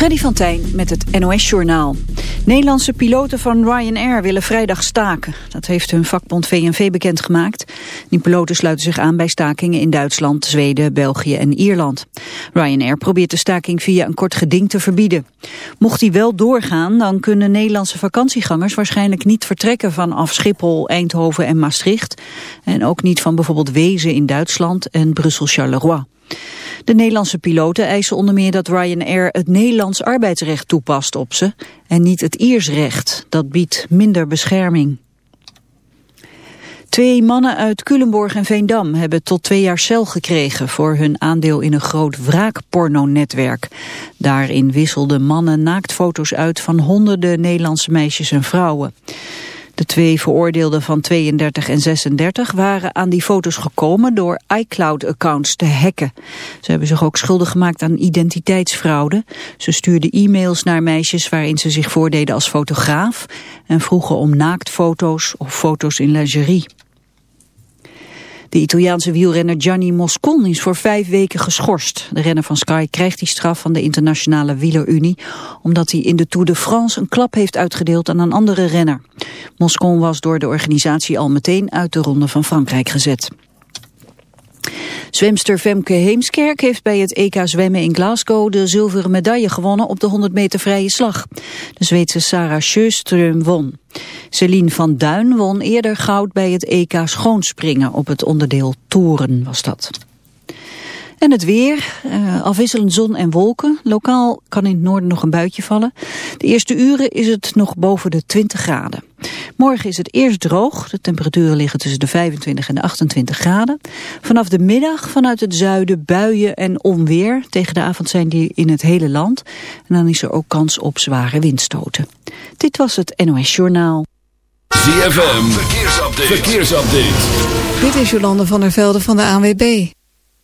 Freddy van Tijn met het NOS-journaal. Nederlandse piloten van Ryanair willen vrijdag staken. Dat heeft hun vakbond VNV bekendgemaakt. Die piloten sluiten zich aan bij stakingen in Duitsland, Zweden, België en Ierland. Ryanair probeert de staking via een kort geding te verbieden. Mocht die wel doorgaan, dan kunnen Nederlandse vakantiegangers waarschijnlijk niet vertrekken vanaf Schiphol, Eindhoven en Maastricht. En ook niet van bijvoorbeeld Wezen in Duitsland en Brussel-Charleroi. De Nederlandse piloten eisen onder meer dat Ryanair het Nederlands arbeidsrecht toepast op ze en niet het Iers recht. Dat biedt minder bescherming. Twee mannen uit Culemborg en Veendam hebben tot twee jaar cel gekregen voor hun aandeel in een groot wraakpornonetwerk. Daarin wisselden mannen naaktfoto's uit van honderden Nederlandse meisjes en vrouwen. De twee veroordeelden van 32 en 36 waren aan die foto's gekomen door iCloud-accounts te hacken. Ze hebben zich ook schuldig gemaakt aan identiteitsfraude. Ze stuurden e-mails naar meisjes waarin ze zich voordeden als fotograaf en vroegen om naaktfoto's of foto's in lingerie. De Italiaanse wielrenner Gianni Moscon is voor vijf weken geschorst. De renner van Sky krijgt die straf van de Internationale Wielerunie... omdat hij in de Tour de France een klap heeft uitgedeeld aan een andere renner. Moscon was door de organisatie al meteen uit de Ronde van Frankrijk gezet. Zwemster Femke Heemskerk heeft bij het EK zwemmen in Glasgow de zilveren medaille gewonnen op de 100 meter vrije slag. De Zweedse Sarah Sjöström won. Celine van Duin won eerder goud bij het EK schoonspringen op het onderdeel toeren was dat. En het weer, uh, afwisselend zon en wolken. Lokaal kan in het noorden nog een buitje vallen. De eerste uren is het nog boven de 20 graden. Morgen is het eerst droog. De temperaturen liggen tussen de 25 en de 28 graden. Vanaf de middag vanuit het zuiden buien en onweer. Tegen de avond zijn die in het hele land. En dan is er ook kans op zware windstoten. Dit was het NOS Journaal. ZFM, verkeersupdate. verkeersupdate. Dit is Jolande van der Velde van de ANWB.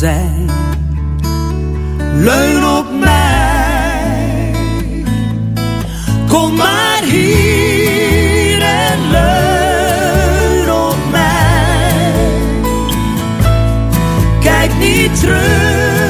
zijn. Leun op mij, kom maar hier en leun op mij. Kijk niet terug.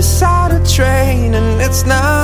beside a train and it's not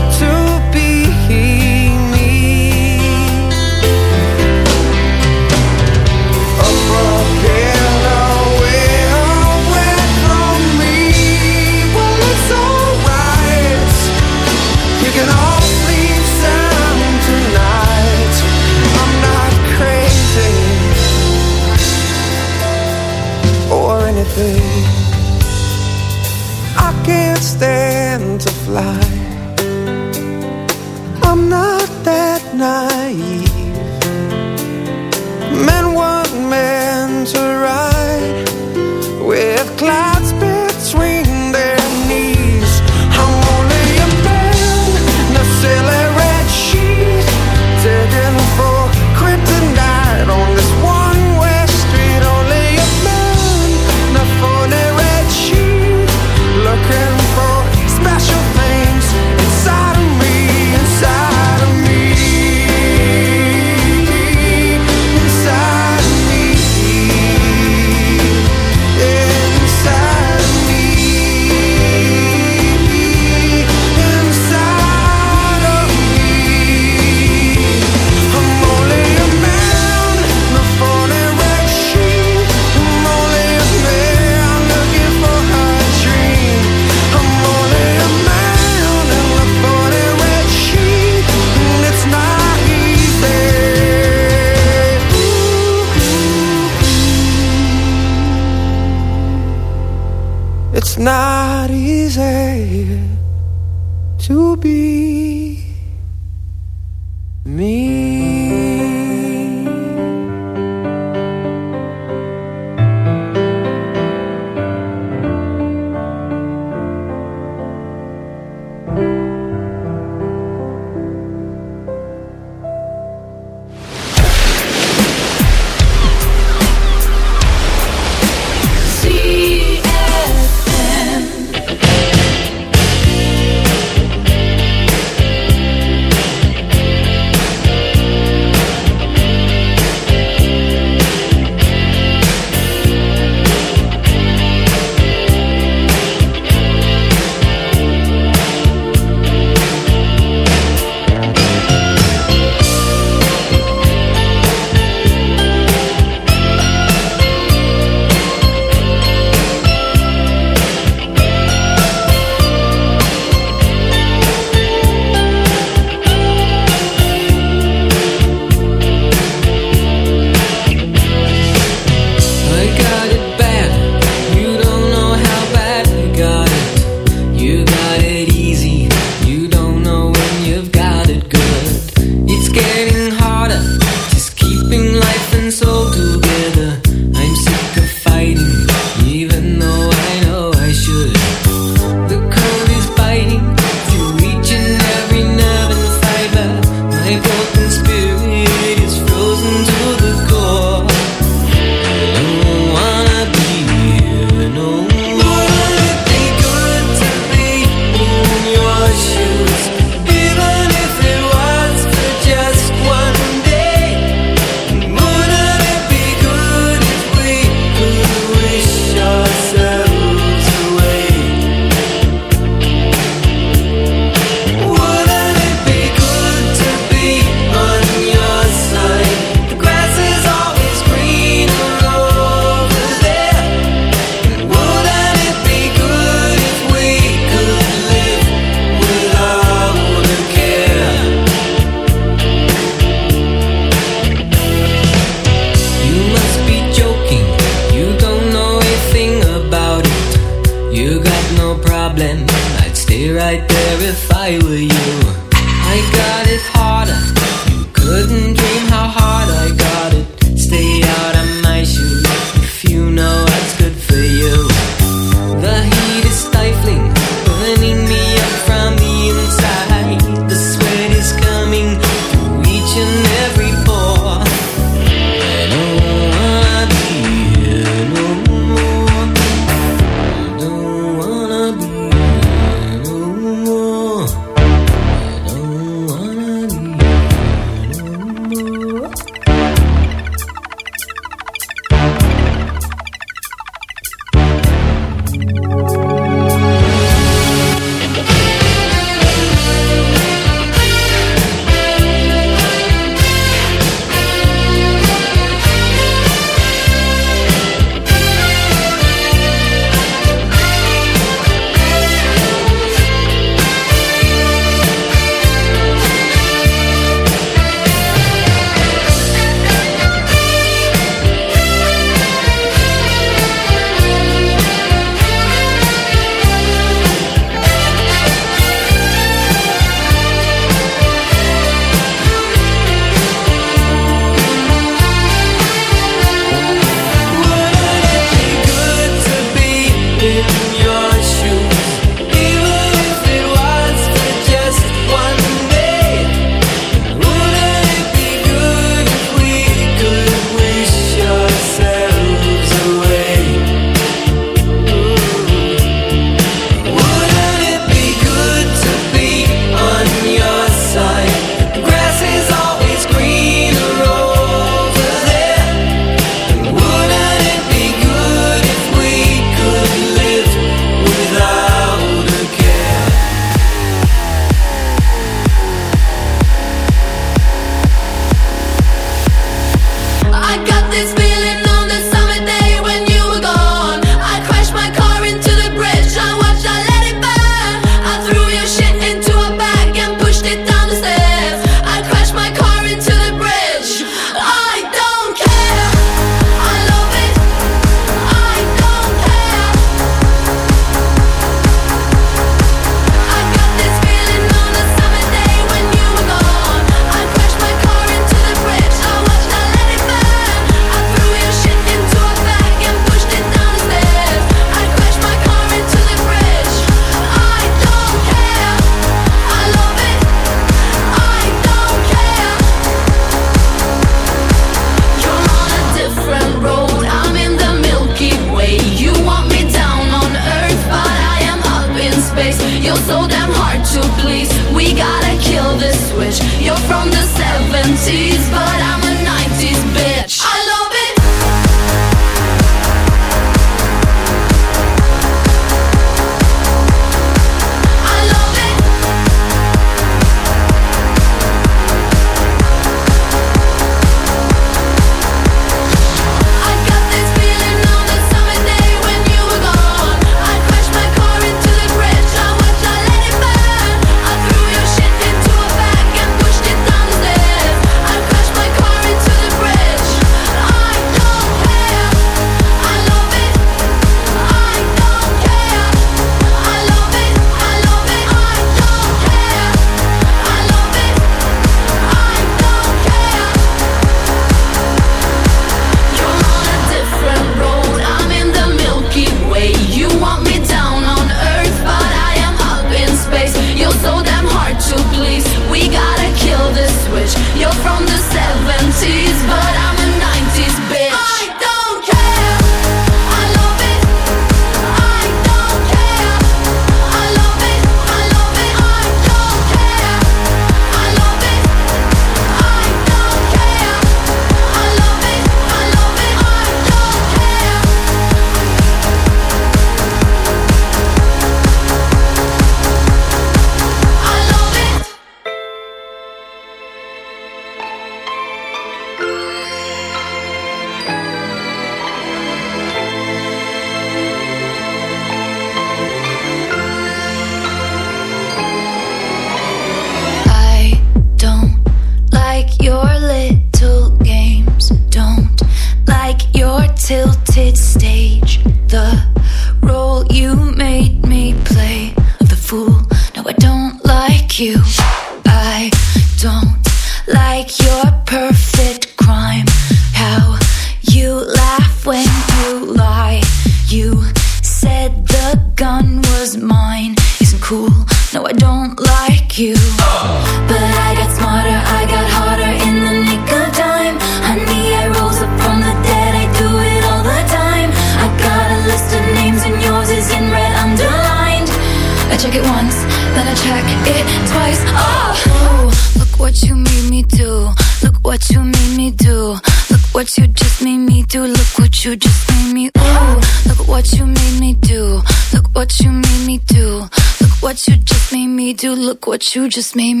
you just made me.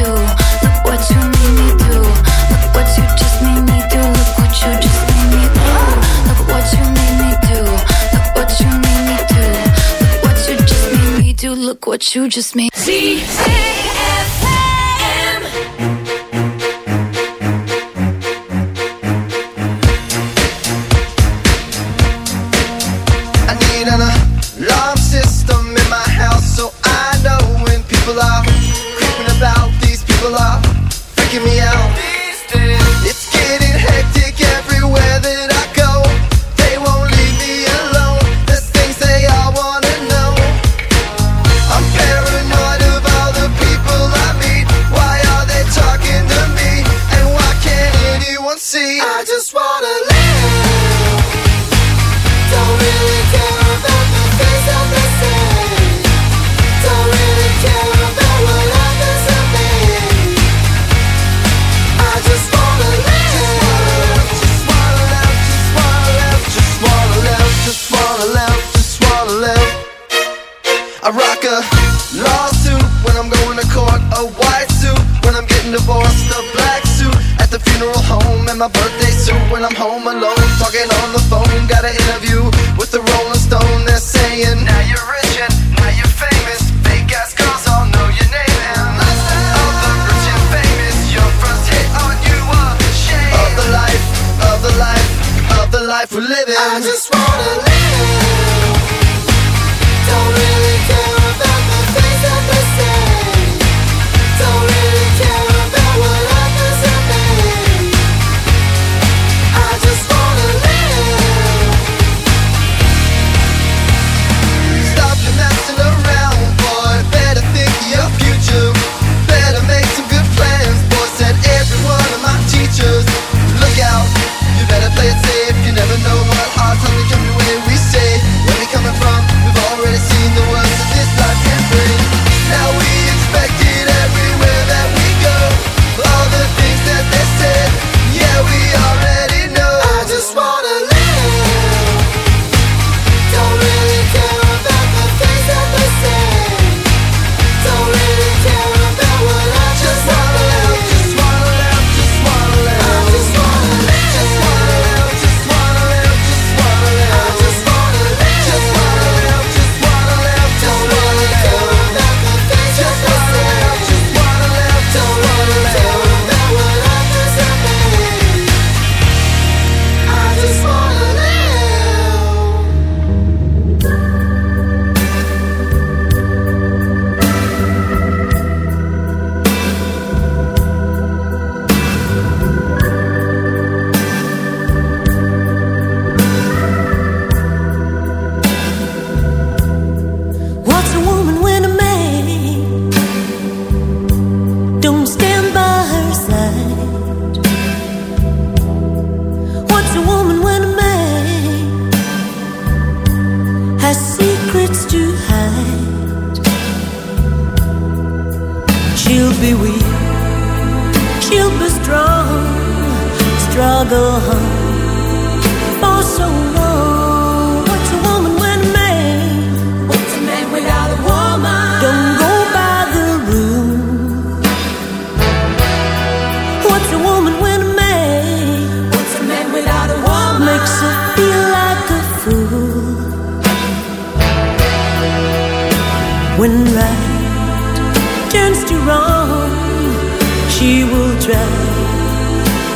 what you just made. Z A F A.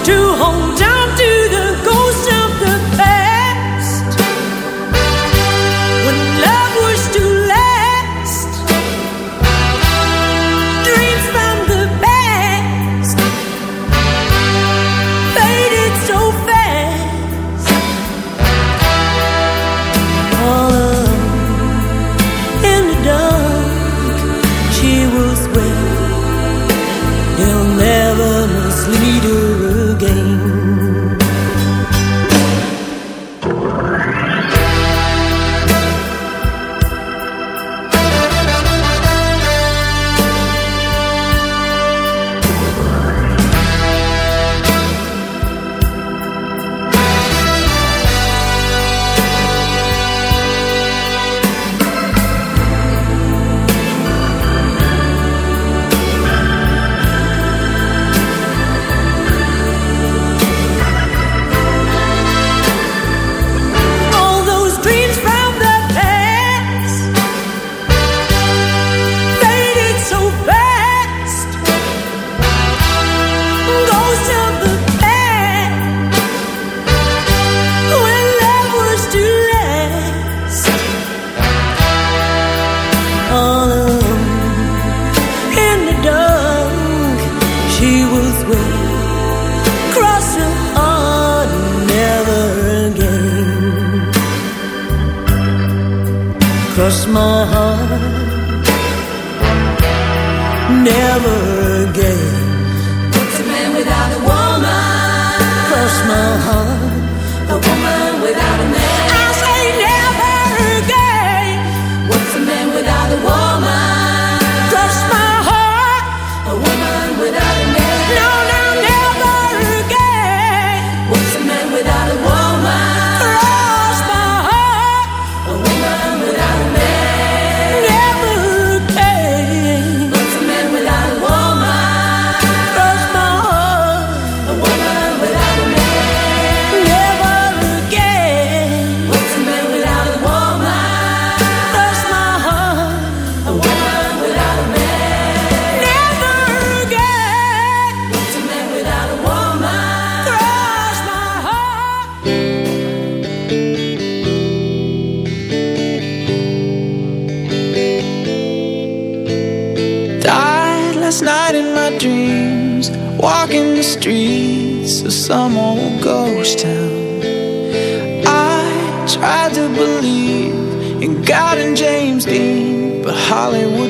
to hold on.